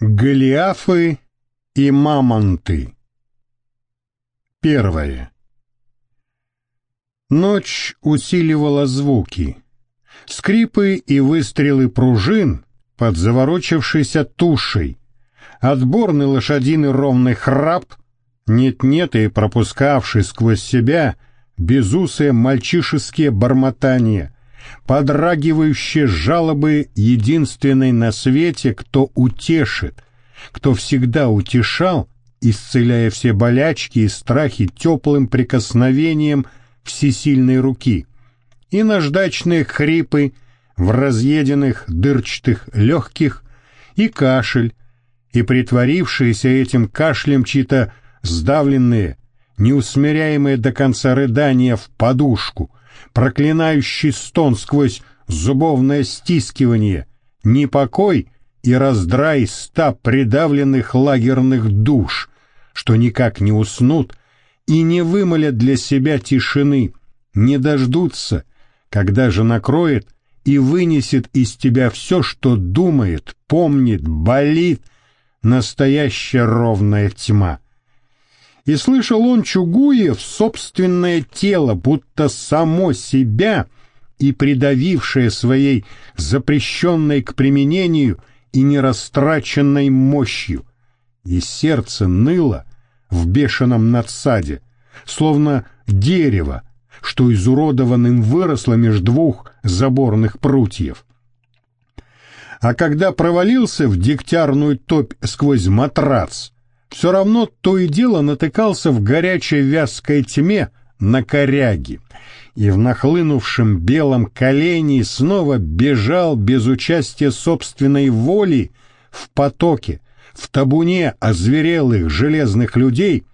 Голиафы и мамонты. Первое. Ночь усиливала звуки. Скрипы и выстрелы пружин под заворочившейся тушей, отборный лошадиный ровный храп, нет-нет и пропускавший сквозь себя безусые мальчишеские бормотания, подрагивающие жалобы единственной на свете, кто утешит, кто всегда утешал, исцеляя все болячки и страхи теплым прикосновением всесильной руки, и наждачные хрипы в разъеденных дырчатых легких, и кашель, и притворившиеся этим кашлем чьи-то сдавленные, неусмиряемые до конца рыдания в подушку, проклинающий стон сквозь зубовное стискивание, непокой и раздрай ста придавленных лагерных душ, что никак не уснут и не вымолят для себя тишины, не дождутся, когда же накроет и вынесет из тебя все, что думает, помнит, болит, настоящая ровная тьма и слышал он Чугуев собственное тело, будто само себя и придавившее своей запрещенной к применению и нерастраченной мощью, и сердце ныло в бешеном надсаде, словно дерево, что изуродованным выросло между двух заборных прутьев. А когда провалился в дегтярную топь сквозь матрац, все равно то и дело натыкался в горячей вязкой тьме на коряги. И в нахлынувшем белом колене снова бежал без участия собственной воли в потоке, в табуне озверелых железных людей,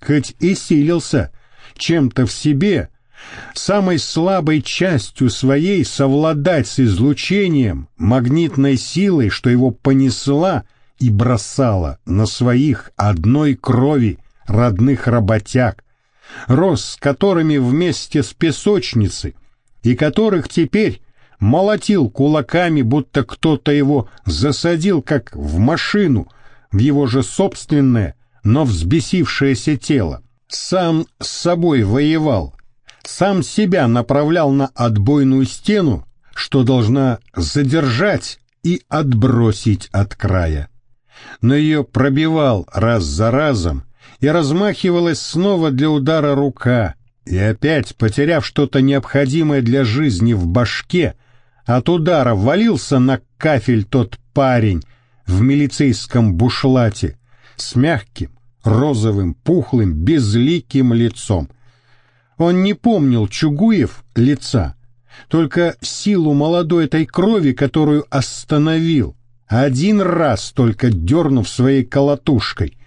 хоть и силился чем-то в себе, самой слабой частью своей совладать с излучением, магнитной силой, что его понесла — и бросала на своих одной крови родных работяг, рос с которыми вместе с песочницей, и которых теперь молотил кулаками, будто кто-то его засадил, как в машину, в его же собственное, но взбесившееся тело. Сам с собой воевал, сам себя направлял на отбойную стену, что должна задержать и отбросить от края но ее пробивал раз за разом, и размахивалась снова для удара рука, и опять, потеряв что-то необходимое для жизни в башке, от удара валился на кафель тот парень в милицейском бушлате с мягким, розовым, пухлым, безликим лицом. Он не помнил Чугуев лица, только силу молодой этой крови, которую остановил, один раз только дернув своей колотушкой,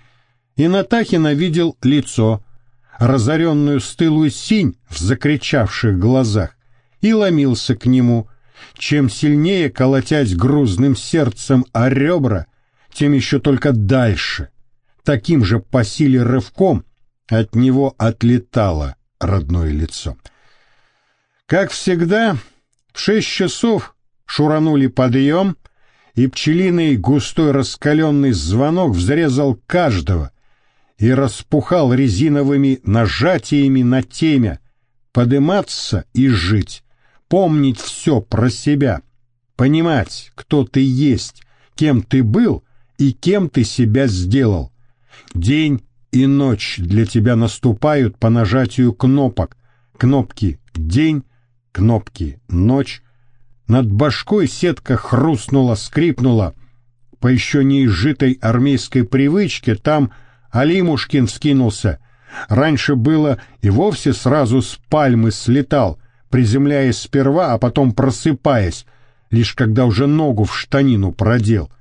и Натахина видел лицо, разоренную стылую синь в закричавших глазах, и ломился к нему, чем сильнее колотясь грузным сердцем о ребра, тем еще только дальше, таким же по силе рывком от него отлетало родное лицо. Как всегда, в шесть часов шуранули подъем, и пчелиный густой раскаленный звонок взрезал каждого и распухал резиновыми нажатиями на темя, подыматься и жить, помнить все про себя, понимать, кто ты есть, кем ты был и кем ты себя сделал. День и ночь для тебя наступают по нажатию кнопок. Кнопки «День», кнопки «Ночь», над башкой сетка хрустнула, скрипнула. По еще не изжитой армейской привычке там Алимушкин скинулся. Раньше было и вовсе сразу с пальмы слетал, приземляясь сперва, а потом просыпаясь, лишь когда уже ногу в штанину продел.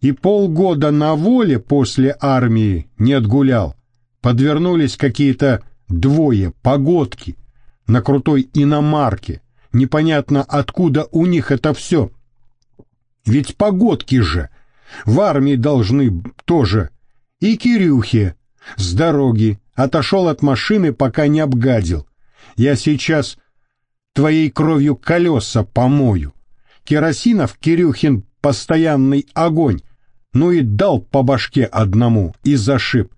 И полгода на воле после армии не отгулял. Подвернулись какие-то двое, погодки, на крутой иномарке — непонятно откуда у них это все. Ведь погодки же в армии должны тоже. И Кирюхе с дороги отошел от машины, пока не обгадил. Я сейчас твоей кровью колеса помою. Керосинов, Кирюхин, постоянный огонь. ну и дал по башке одному и зашиб.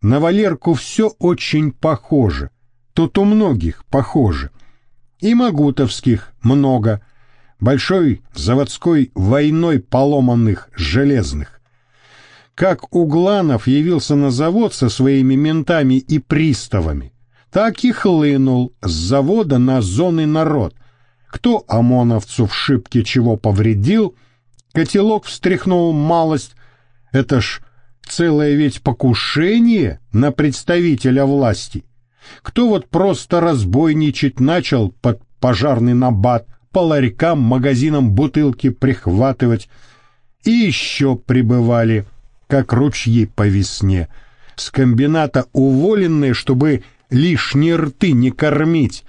На Валерку все очень похоже. Тут у многих похоже. И Магутовских много. Большой заводской войной поломанных железных. Как Угланов явился на завод со своими ментами и приставами, так и хлынул с завода на зоны народ. Кто ОМОНовцу в шибке чего повредил, котелок встряхнул малость. Это ж целое ведь покушение на представителя власти. Кто вот просто разбойничать начал под пожарный набат, по ларькам, магазинам бутылки прихватывать. И еще прибывали, как ручьи по весне, с комбината уволенные, чтобы лишние рты не кормить.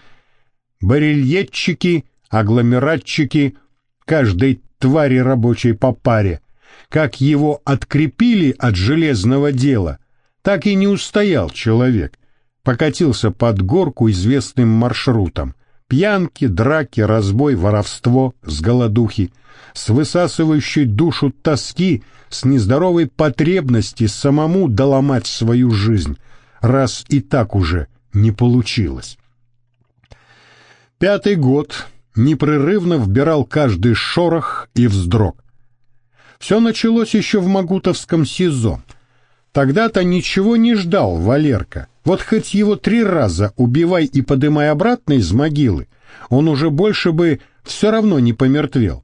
Барельетчики, агломератчики, каждой твари рабочей по паре. Как его открепили от железного дела, так и не устоял человек. Покатился под горку известным маршрутом. Пьянки, драки, разбой, воровство с голодухи, с высасывающей душу тоски, с нездоровой потребности самому доломать свою жизнь, раз и так уже не получилось. Пятый год непрерывно вбирал каждый шорох и вздрог. Все началось еще в Магутовском СИЗО. Тогда-то ничего не ждал Валерка. Вот хоть его три раза убивай и подымай обратно из могилы, он уже больше бы все равно не помертвел.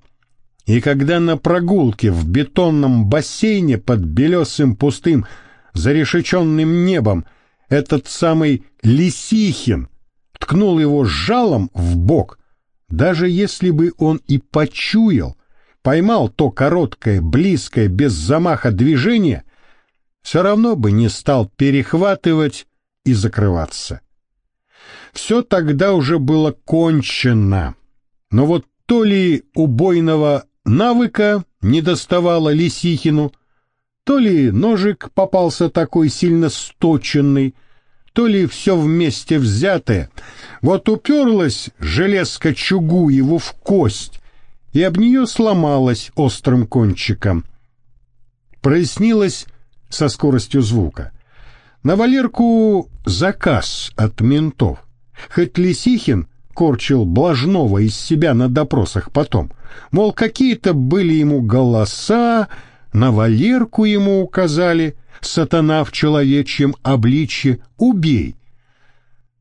И когда на прогулке в бетонном бассейне под белесым пустым зарешеченным небом этот самый Лисихин ткнул его жалом в бок, даже если бы он и почуял, поймал то короткое, близкое, без замаха движение, все равно бы не стал перехватывать и закрываться. Все тогда уже было кончено, но вот то ли убойного навыка не доставало Лисихину, то ли ножик попался такой сильно сточенный, то ли все вместе взятое. Вот уперлась железка его в кость, и об нее сломалась острым кончиком. Прояснилось со скоростью звука. На Валерку заказ от ментов. Хоть Лисихин корчил блажного из себя на допросах потом, мол, какие-то были ему голоса, на Валерку ему указали, сатана в человечьем обличье, убей.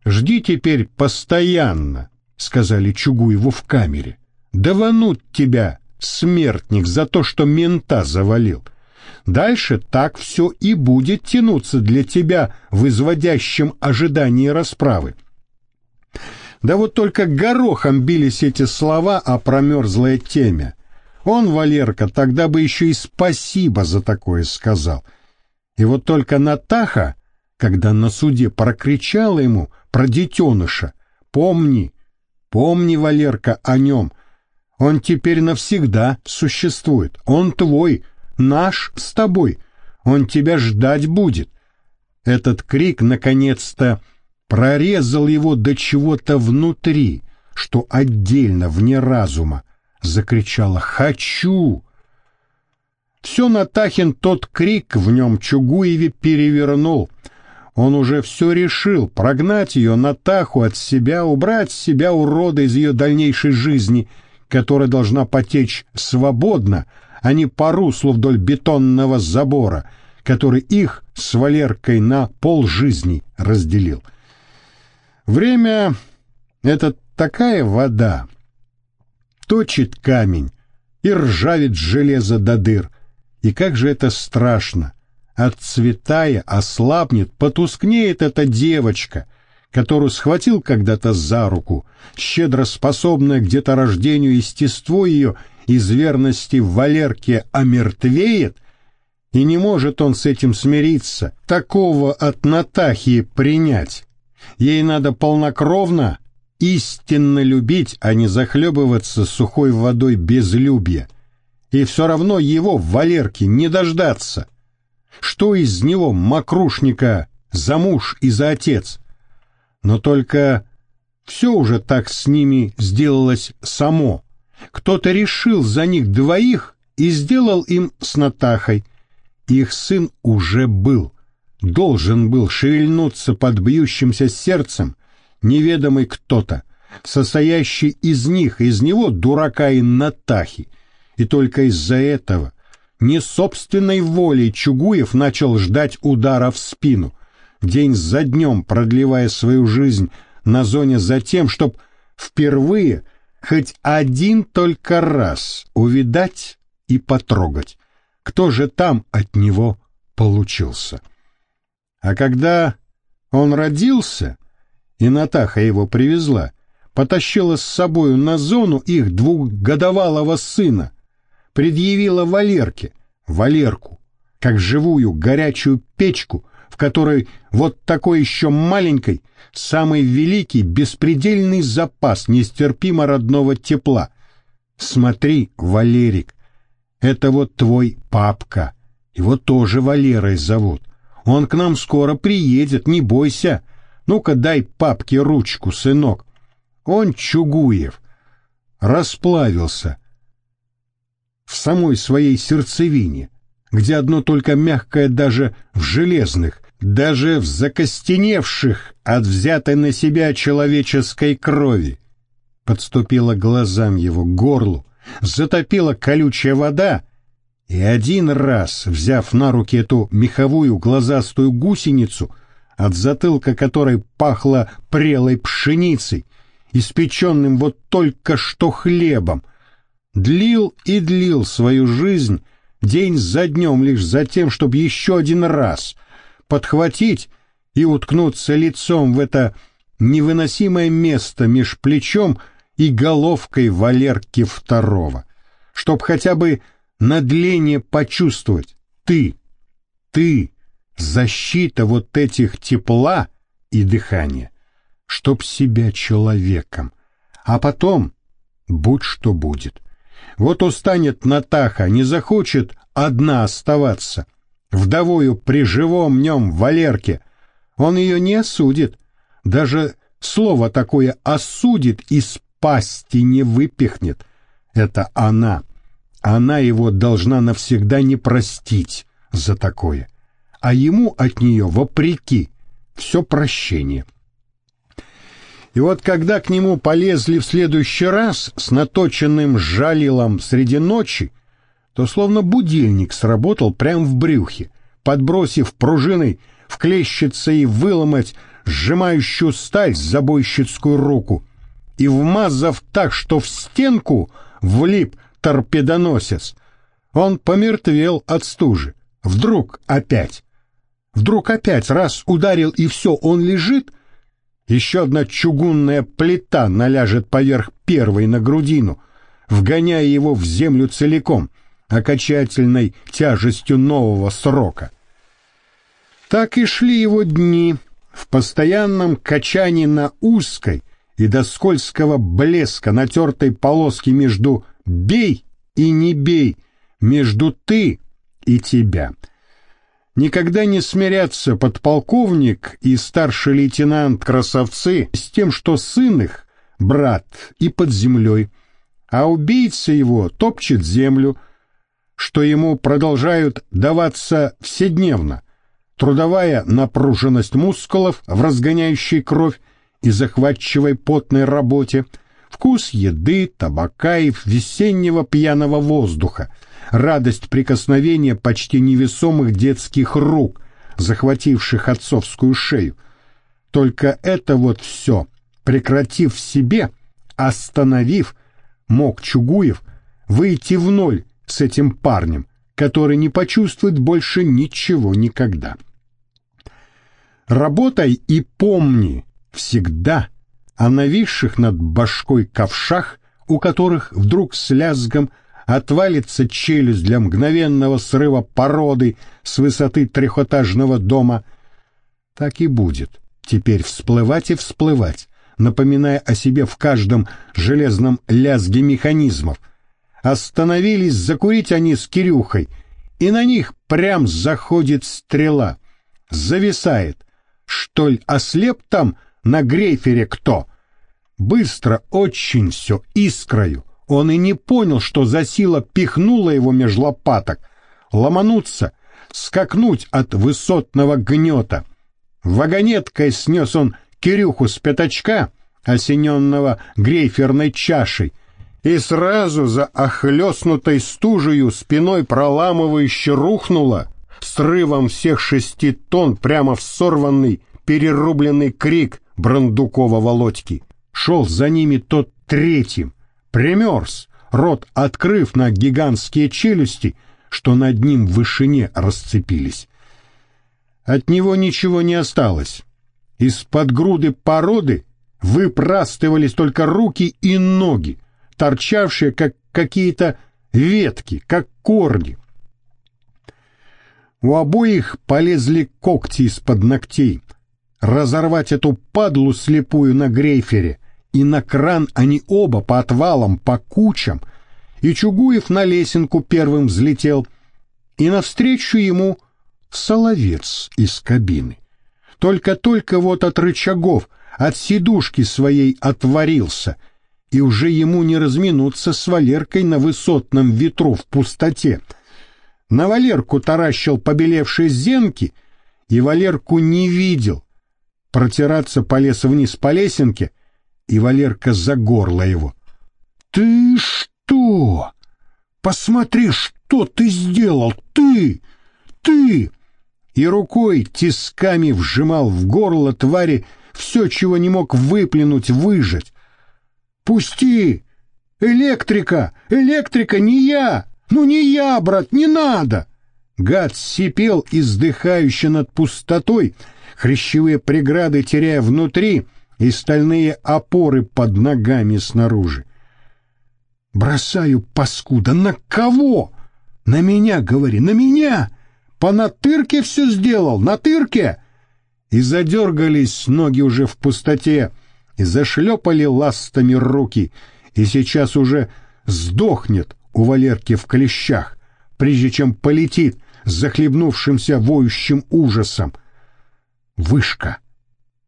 Жди теперь постоянно, сказали Чугуеву в камере. Даванут тебя, смертник, за то, что мента завалил. Дальше так все и будет тянуться для тебя в изводящем ожидании расправы. Да вот только горохом бились эти слова о промерзлой теме. Он, Валерка, тогда бы еще и спасибо за такое сказал. И вот только Натаха, когда на суде прокричала ему про детеныша, «Помни, помни, Валерка, о нем. Он теперь навсегда существует. Он твой, наш с тобой. Он тебя ждать будет». Этот крик, наконец-то, прорезал его до чего-то внутри, что отдельно, вне разума, закричала «Хочу!». Все Натахин тот крик в нем Чугуеве перевернул. Он уже все решил, прогнать ее, Натаху, от себя, убрать с себя урода из ее дальнейшей жизни, которая должна потечь свободно, а не по руслу вдоль бетонного забора, который их с Валеркой на полжизни разделил. Время — это такая вода. Точит камень и ржавит железо до дыр. И как же это страшно! Отцветая, ослабнет, потускнеет эта девочка, которую схватил когда-то за руку, щедро способная к деторождению естество ее из верности Валерке омертвеет, и не может он с этим смириться, такого от Натахии принять. Ей надо полнокровно, истинно любить, а не захлебываться сухой водой безлюбья. И все равно его, Валерки, не дождаться. Что из него, мокрушника, за муж и за отец? Но только все уже так с ними сделалось само. Кто-то решил за них двоих и сделал им с Натахой. Их сын уже был, должен был шевельнуться под бьющимся сердцем неведомый кто-то, состоящий из них, из него, дурака и Натахи. И только из-за этого, не собственной волей, Чугуев начал ждать удара в спину, день за днем продлевая свою жизнь на зоне за тем, чтобы впервые хоть один только раз увидать и потрогать, кто же там от него получился. А когда он родился, и Натаха его привезла, потащила с собою на зону их двухгодовалого сына, предъявила Валерке, Валерку, как живую горячую печку, в которой вот такой еще маленькой, самый великий, беспредельный запас нестерпимо родного тепла. Смотри, Валерик, это вот твой папка, его тоже Валерой зовут. Он к нам скоро приедет, не бойся. Ну-ка дай папке ручку, сынок. Он Чугуев. Расплавился в самой своей сердцевине, где одно только мягкое даже в железных, даже в закостеневших от взятой на себя человеческой крови. Подступила глазам его горлу, затопила колючая вода, и один раз, взяв на руки эту меховую глазастую гусеницу, от затылка которой пахло прелой пшеницей, испеченным вот только что хлебом, длил и длил свою жизнь день за днем лишь за тем, чтобы еще один раз подхватить и уткнуться лицом в это невыносимое место меж плечом и головкой Валерки второго, чтоб хотя бы на дление почувствовать. Ты, ты, защита вот этих тепла и дыхания, чтоб себя человеком, а потом будь что будет. Вот устанет Натаха, не захочет одна оставаться, вдовою при живом нем Валерке, он ее не осудит, даже слово такое «осудит» из пасти не выпихнет. Это она. Она его должна навсегда не простить за такое, а ему от нее, вопреки, все прощение. И вот когда к нему полезли в следующий раз с наточенным жалилом среди ночи, то словно будильник сработал прямо в брюхе, подбросив пружиной вклещиться и выломать сжимающую сталь забойщицкую руку и вмазав так, что в стенку влип торпедоносец. Он помертвел от стужи. Вдруг опять. Вдруг опять раз ударил и все, он лежит — еще одна чугунная плита наляжет поверх первой на грудину, вгоняя его в землю целиком, окончательной тяжестью нового срока. Так и шли его дни в постоянном качании на узкой и до скользкого блеска натертой полоски между «бей» и «не бей», между «ты» и «тебя» никогда не смирятся подполковник и старший лейтенант красавцы с тем, что сын их, брат, и под землей, а убийца его топчет землю, что ему продолжают даваться вседневно, трудовая напруженность мускулов в разгоняющей кровь и захватчивой потной работе, вкус еды, табака и весеннего пьяного воздуха — радость прикосновения почти невесомых детских рук, захвативших отцовскую шею. Только это вот все, прекратив в себе, остановив, мог Чугуев выйти в ноль с этим парнем, который не почувствует больше ничего никогда. Работай и помни всегда о нависших над башкой ковшах, у которых вдруг с лязгом отвалится челюсть для мгновенного срыва породы с высоты трехэтажного дома. Так и будет теперь всплывать и всплывать, напоминая о себе в каждом железном лязге механизмов. Остановились закурить они с Кирюхой, и на них прям заходит стрела. Зависает. Что ли, ослеп там на грейфере кто? Быстро очень все искрою Он и не понял, что за сила пихнула его меж лопаток. Ломануться, скакнуть от высотного гнета. Вагонеткой снес он Кирюху с пятачка, осененного грейферной чашей, и сразу за охлестнутой стужею спиной проламывающе рухнула, срывом всех шести тонн прямо в сорванный, перерубленный крик Брандукова Володьки. Шел за ними тот третьим, примерз, рот открыв на гигантские челюсти, что над ним в вышине расцепились. От него ничего не осталось. Из-под груды породы выпрастывались только руки и ноги, торчавшие, как какие-то ветки, как корни. У обоих полезли когти из-под ногтей. Разорвать эту падлу слепую на грейфере, и на кран они оба по отвалам, по кучам, и Чугуев на лесенку первым взлетел, и навстречу ему соловец из кабины. Только-только вот от рычагов, от сидушки своей отворился, и уже ему не разминуться с Валеркой на высотном ветру в пустоте. На Валерку таращил побелевшие зенки, и Валерку не видел. Протираться полез вниз по лесенке — и Валерка за горло его. «Ты что? Посмотри, что ты сделал! Ты! Ты!» И рукой тисками вжимал в горло твари все, чего не мог выплюнуть, выжать. «Пусти! Электрика! Электрика не я! Ну не я, брат, не надо!» Гад сипел, издыхающе над пустотой, хрящевые преграды теряя внутри — и стальные опоры под ногами снаружи. Бросаю паскуда. На кого? На меня, говори, на меня! По натырке все сделал, натырке! И задергались ноги уже в пустоте, зашлепали ластами руки, и сейчас уже сдохнет у Валерки в клещах, прежде чем полетит захлебнувшимся воющим ужасом. Вышка!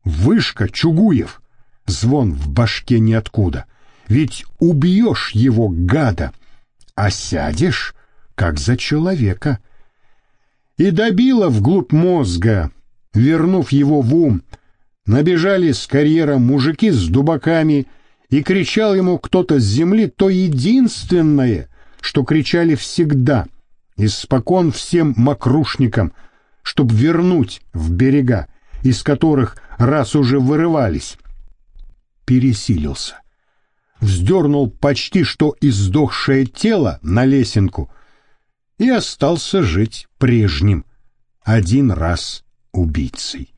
Вышка, Чугуев! Звон в башке ниоткуда. Ведь убьешь его, гада, а сядешь, как за человека. И добила вглубь мозга, вернув его в ум. Набежали с карьера мужики с дубаками, и кричал ему кто-то с земли то единственное, что кричали всегда, испокон всем мокрушникам, чтоб вернуть в берега, из которых раз уже вырывались. Пересилился. Вздернул почти что издохшее тело на лесенку и остался жить прежним, один раз убийцей.